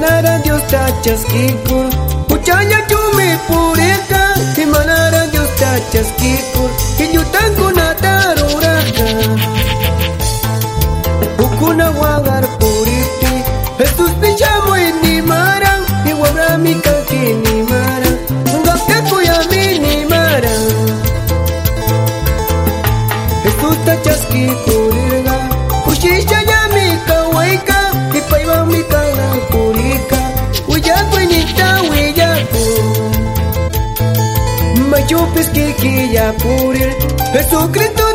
manara Dios tachasquikur Uchaya chumi pureka y manara Dios tachasquikur y yutan kunata ruraka Ukuna wagar puriti Jesús pichamo ni maran y wabrami kaki ni maran Ngapte kuyami ni maran Jesús tachasquikurga Kushisha yami Machupis kiki ya purir Jesucristo